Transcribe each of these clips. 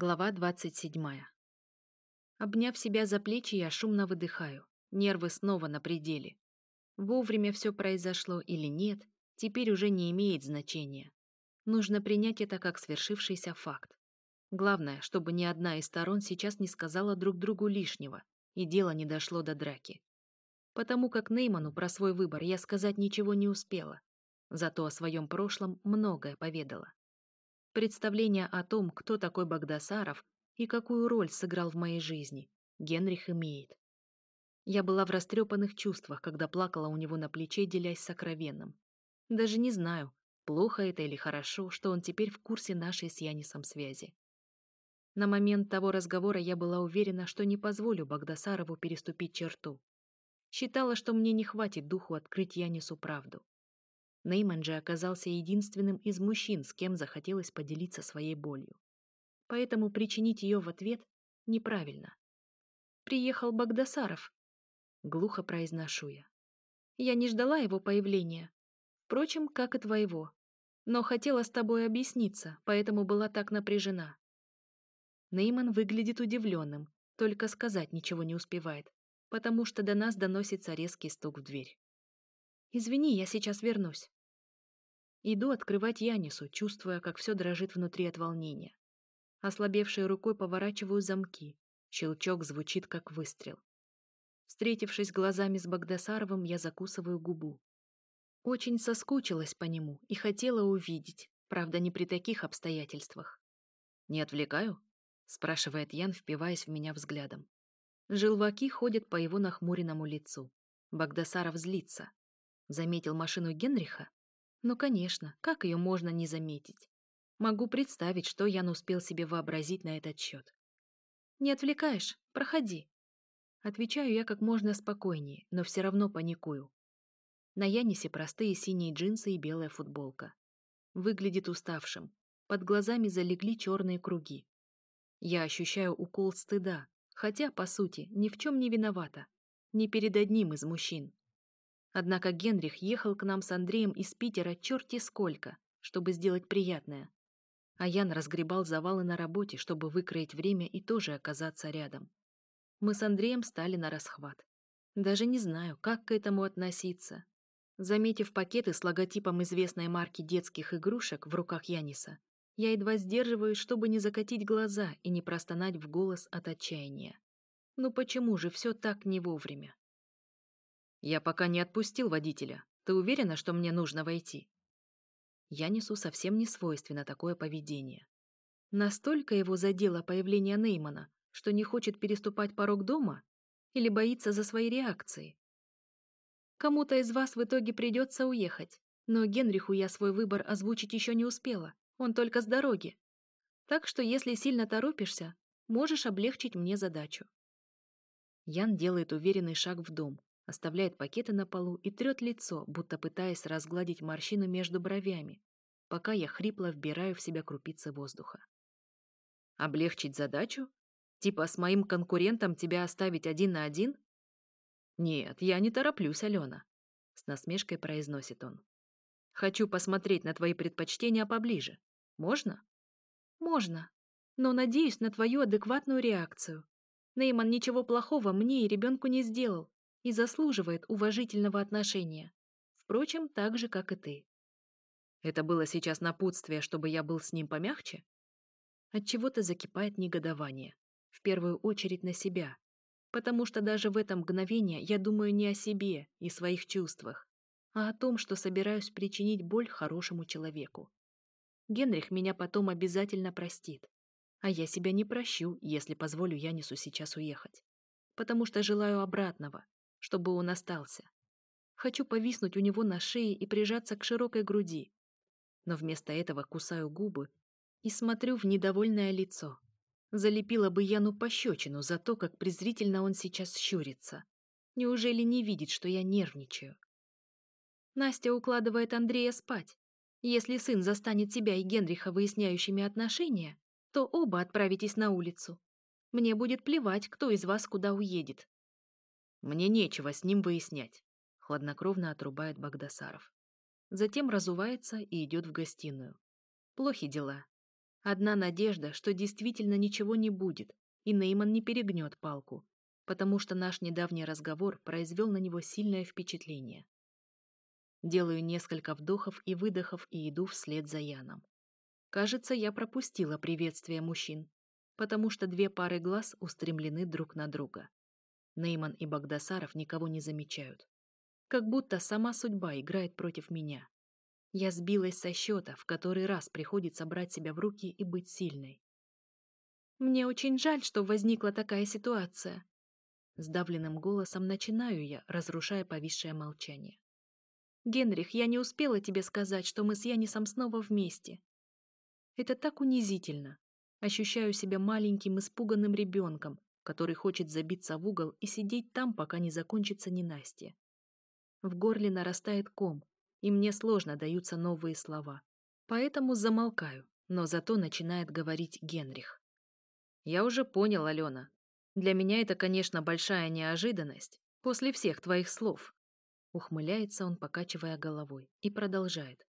Глава 27. Обняв себя за плечи, я шумно выдыхаю. Нервы снова на пределе. Вовремя все произошло или нет, теперь уже не имеет значения. Нужно принять это как свершившийся факт. Главное, чтобы ни одна из сторон сейчас не сказала друг другу лишнего, и дело не дошло до драки. Потому как Нейману про свой выбор я сказать ничего не успела. Зато о своем прошлом многое поведала. Представление о том, кто такой Багдасаров и какую роль сыграл в моей жизни, Генрих имеет. Я была в растрепанных чувствах, когда плакала у него на плече, делясь сокровенным. Даже не знаю, плохо это или хорошо, что он теперь в курсе нашей с Янисом связи. На момент того разговора я была уверена, что не позволю Багдасарову переступить черту. Считала, что мне не хватит духу открыть Янису правду. Нейман же оказался единственным из мужчин, с кем захотелось поделиться своей болью. Поэтому причинить ее в ответ неправильно. «Приехал Багдасаров», — глухо произношу я. «Я не ждала его появления. Впрочем, как и твоего. Но хотела с тобой объясниться, поэтому была так напряжена». Нейман выглядит удивленным, только сказать ничего не успевает, потому что до нас доносится резкий стук в дверь. «Извини, я сейчас вернусь». Иду открывать Янису, чувствуя, как все дрожит внутри от волнения. Ослабевшей рукой поворачиваю замки. Щелчок звучит, как выстрел. Встретившись глазами с Багдасаровым, я закусываю губу. Очень соскучилась по нему и хотела увидеть, правда, не при таких обстоятельствах. «Не отвлекаю?» — спрашивает Ян, впиваясь в меня взглядом. Желваки ходят по его нахмуренному лицу. Багдасаров злится. Заметил машину Генриха? Ну, конечно, как ее можно не заметить? Могу представить, что Ян успел себе вообразить на этот счет. «Не отвлекаешь? Проходи». Отвечаю я как можно спокойнее, но все равно паникую. На Янисе простые синие джинсы и белая футболка. Выглядит уставшим. Под глазами залегли черные круги. Я ощущаю укол стыда, хотя, по сути, ни в чем не виновата. не перед одним из мужчин. Однако Генрих ехал к нам с Андреем из Питера черти сколько, чтобы сделать приятное. А Ян разгребал завалы на работе, чтобы выкроить время и тоже оказаться рядом. Мы с Андреем стали на расхват. Даже не знаю, как к этому относиться. Заметив пакеты с логотипом известной марки детских игрушек в руках Яниса, я едва сдерживаюсь, чтобы не закатить глаза и не простонать в голос от отчаяния. Ну почему же все так не вовремя? Я пока не отпустил водителя. Ты уверена, что мне нужно войти? Я несу совсем не свойственно такое поведение. Настолько его задело появление Неймана, что не хочет переступать порог дома или боится за свои реакции. Кому-то из вас в итоге придется уехать, но Генриху я свой выбор озвучить еще не успела, он только с дороги. Так что если сильно торопишься, можешь облегчить мне задачу. Ян делает уверенный шаг в дом, оставляет пакеты на полу и трет лицо, будто пытаясь разгладить морщину между бровями, пока я хрипло вбираю в себя крупицы воздуха. Облегчить задачу? Типа с моим конкурентом тебя оставить один на один? Нет, я не тороплюсь, Алена, с насмешкой произносит он. Хочу посмотреть на твои предпочтения поближе. Можно? Можно, но надеюсь на твою адекватную реакцию. Нейман ничего плохого мне и ребенку не сделал, и заслуживает уважительного отношения. Впрочем, так же, как и ты. Это было сейчас напутствие, чтобы я был с ним помягче? От чего то закипает негодование. В первую очередь на себя. Потому что даже в это мгновение я думаю не о себе и своих чувствах, а о том, что собираюсь причинить боль хорошему человеку. Генрих меня потом обязательно простит. А я себя не прощу, если позволю Янису сейчас уехать. Потому что желаю обратного, чтобы он остался. Хочу повиснуть у него на шее и прижаться к широкой груди. Но вместо этого кусаю губы и смотрю в недовольное лицо. Залепила бы Яну пощечину за то, как презрительно он сейчас щурится. Неужели не видит, что я нервничаю? Настя укладывает Андрея спать. Если сын застанет тебя и Генриха выясняющими отношения, то оба отправитесь на улицу. Мне будет плевать, кто из вас куда уедет. Мне нечего с ним выяснять. Хладнокровно отрубает Багдасаров. Затем разувается и идет в гостиную. Плохи дела. Одна надежда, что действительно ничего не будет, и Нейман не перегнёт палку, потому что наш недавний разговор произвёл на него сильное впечатление. Делаю несколько вдохов и выдохов и иду вслед за Яном. Кажется, я пропустила приветствие мужчин, потому что две пары глаз устремлены друг на друга. Нейман и Багдасаров никого не замечают. Как будто сама судьба играет против меня. Я сбилась со счета, в который раз приходится брать себя в руки и быть сильной. «Мне очень жаль, что возникла такая ситуация». Сдавленным голосом начинаю я, разрушая повисшее молчание. «Генрих, я не успела тебе сказать, что мы с Янисом снова вместе. Это так унизительно. Ощущаю себя маленьким, испуганным ребенком, который хочет забиться в угол и сидеть там, пока не закончится ненастье. В горле нарастает ком, и мне сложно даются новые слова. Поэтому замолкаю, но зато начинает говорить Генрих. «Я уже понял, Алена. Для меня это, конечно, большая неожиданность после всех твоих слов». Ухмыляется он, покачивая головой, и продолжает.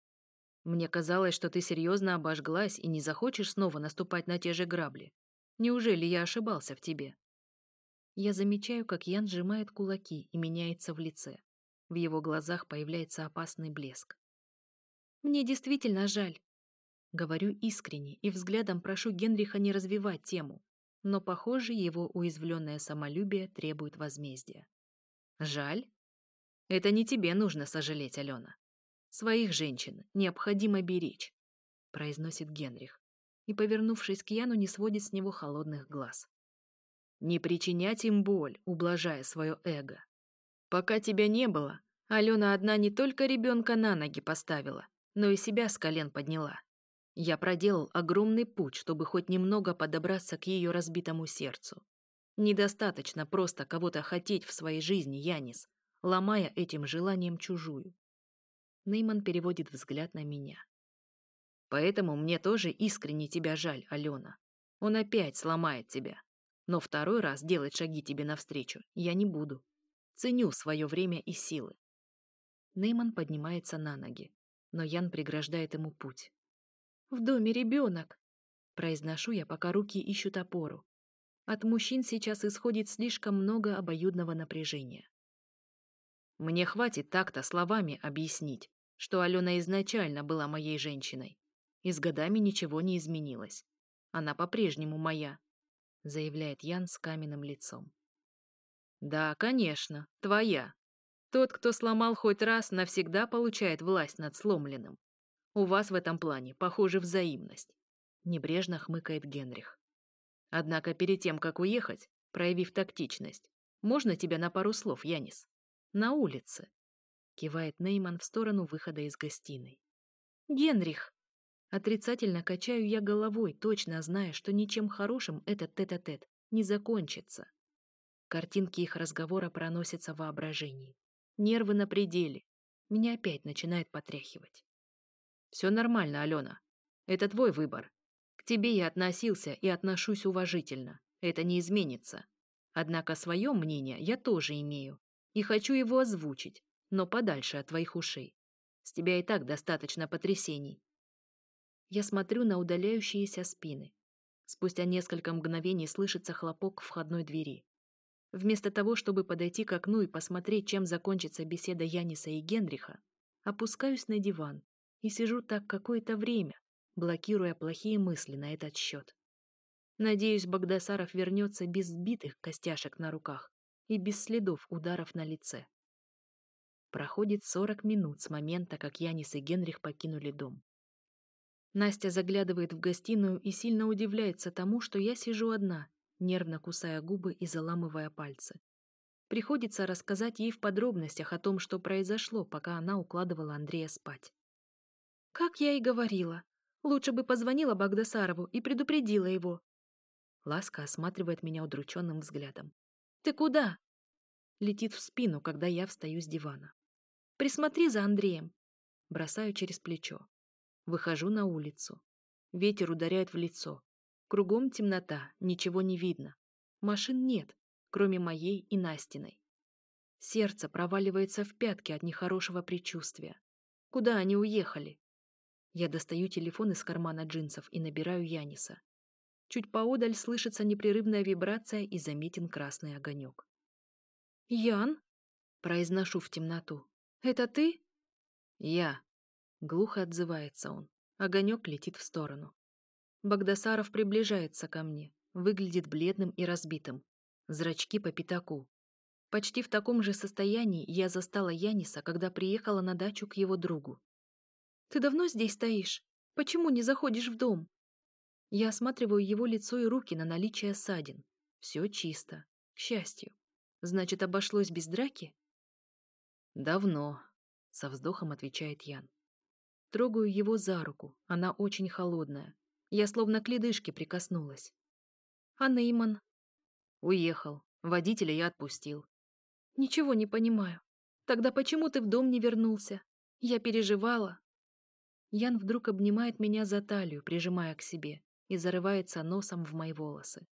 «Мне казалось, что ты серьезно обожглась и не захочешь снова наступать на те же грабли. Неужели я ошибался в тебе?» Я замечаю, как Ян сжимает кулаки и меняется в лице. В его глазах появляется опасный блеск. «Мне действительно жаль». Говорю искренне и взглядом прошу Генриха не развивать тему, но, похоже, его уязвленное самолюбие требует возмездия. «Жаль?» «Это не тебе нужно сожалеть, Алена. Своих женщин необходимо беречь», — произносит Генрих и, повернувшись к Яну, не сводит с него холодных глаз не причинять им боль, ублажая свое эго. Пока тебя не было, Алена одна не только ребенка на ноги поставила, но и себя с колен подняла. Я проделал огромный путь, чтобы хоть немного подобраться к ее разбитому сердцу. Недостаточно просто кого-то хотеть в своей жизни, Янис, ломая этим желанием чужую. Нейман переводит взгляд на меня. Поэтому мне тоже искренне тебя жаль, Алена. Он опять сломает тебя. Но второй раз делать шаги тебе навстречу я не буду. Ценю свое время и силы. Нейман поднимается на ноги, но Ян преграждает ему путь. «В доме ребенок!» Произношу я, пока руки ищут опору. От мужчин сейчас исходит слишком много обоюдного напряжения. Мне хватит так-то словами объяснить, что Алена изначально была моей женщиной. И с годами ничего не изменилось. Она по-прежнему моя, заявляет Ян с каменным лицом. Да, конечно, твоя. Тот, кто сломал хоть раз, навсегда получает власть над сломленным. У вас в этом плане, похоже, взаимность. Небрежно хмыкает Генрих. Однако перед тем, как уехать, проявив тактичность, можно тебя на пару слов, Янис? На улице. Кивает Нейман в сторону выхода из гостиной. Генрих, Отрицательно качаю я головой, точно зная, что ничем хорошим этот тет-а-тет -тет не закончится. Картинки их разговора проносятся в воображении. Нервы на пределе. Меня опять начинает потряхивать. «Все нормально, Алена. Это твой выбор. К тебе я относился и отношусь уважительно. Это не изменится. Однако свое мнение я тоже имею. И хочу его озвучить, но подальше от твоих ушей. С тебя и так достаточно потрясений. Я смотрю на удаляющиеся спины. Спустя несколько мгновений слышится хлопок входной двери. Вместо того, чтобы подойти к окну и посмотреть, чем закончится беседа Яниса и Генриха, опускаюсь на диван и сижу так какое-то время, блокируя плохие мысли на этот счет. Надеюсь, Богдасаров вернется без сбитых костяшек на руках и без следов ударов на лице. Проходит 40 минут с момента, как Янис и Генрих покинули дом. Настя заглядывает в гостиную и сильно удивляется тому, что я сижу одна, нервно кусая губы и заламывая пальцы. Приходится рассказать ей в подробностях о том, что произошло, пока она укладывала Андрея спать. «Как я и говорила. Лучше бы позвонила Багдасарову и предупредила его». Ласка осматривает меня удрученным взглядом. «Ты куда?» Летит в спину, когда я встаю с дивана. «Присмотри за Андреем». Бросаю через плечо. Выхожу на улицу. Ветер ударяет в лицо. Кругом темнота, ничего не видно. Машин нет, кроме моей и Настиной. Сердце проваливается в пятки от нехорошего предчувствия. Куда они уехали? Я достаю телефон из кармана джинсов и набираю Яниса. Чуть поодаль слышится непрерывная вибрация и заметен красный огонек. «Ян?» – произношу в темноту. «Это ты?» «Я», Глухо отзывается он. Огонек летит в сторону. Богдасаров приближается ко мне. Выглядит бледным и разбитым. Зрачки по пятаку. Почти в таком же состоянии я застала Яниса, когда приехала на дачу к его другу. «Ты давно здесь стоишь? Почему не заходишь в дом?» Я осматриваю его лицо и руки на наличие ссадин. Все чисто. К счастью. Значит, обошлось без драки? «Давно», — со вздохом отвечает Ян. Трогаю его за руку, она очень холодная. Я словно к ледышке прикоснулась. А Нейман? Уехал. Водителя я отпустил. Ничего не понимаю. Тогда почему ты в дом не вернулся? Я переживала. Ян вдруг обнимает меня за талию, прижимая к себе, и зарывается носом в мои волосы.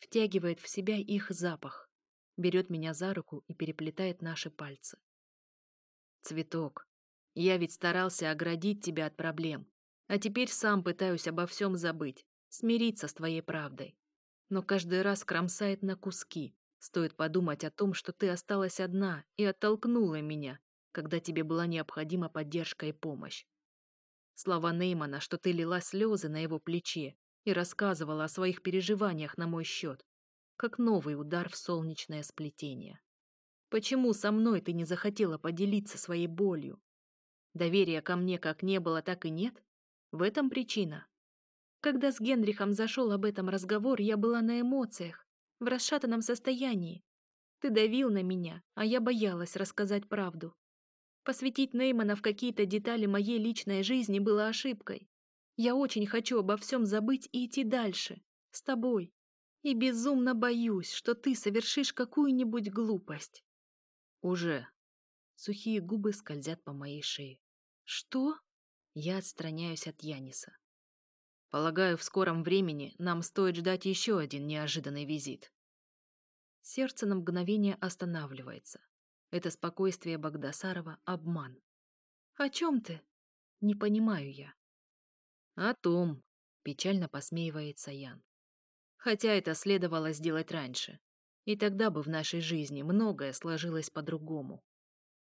Втягивает в себя их запах. Берет меня за руку и переплетает наши пальцы. «Цветок», я ведь старался оградить тебя от проблем. А теперь сам пытаюсь обо всем забыть, смириться с твоей правдой. Но каждый раз кромсает на куски. Стоит подумать о том, что ты осталась одна и оттолкнула меня, когда тебе была необходима поддержка и помощь. Слова Неймана, что ты лила слезы на его плече и рассказывала о своих переживаниях на мой счет, как новый удар в солнечное сплетение. Почему со мной ты не захотела поделиться своей болью? Доверия ко мне как не было, так и нет. В этом причина. Когда с Генрихом зашел об этом разговор, я была на эмоциях, в расшатанном состоянии. Ты давил на меня, а я боялась рассказать правду. Посвятить Неймана в какие-то детали моей личной жизни было ошибкой. Я очень хочу обо всем забыть и идти дальше, с тобой. И безумно боюсь, что ты совершишь какую-нибудь глупость. Уже. Сухие губы скользят по моей шее. «Что?» Я отстраняюсь от Яниса. «Полагаю, в скором времени нам стоит ждать еще один неожиданный визит». Сердце на мгновение останавливается. Это спокойствие Богдасарова — обман. «О чем ты?» «Не понимаю я». «О том», — печально посмеивается Ян. «Хотя это следовало сделать раньше. И тогда бы в нашей жизни многое сложилось по-другому».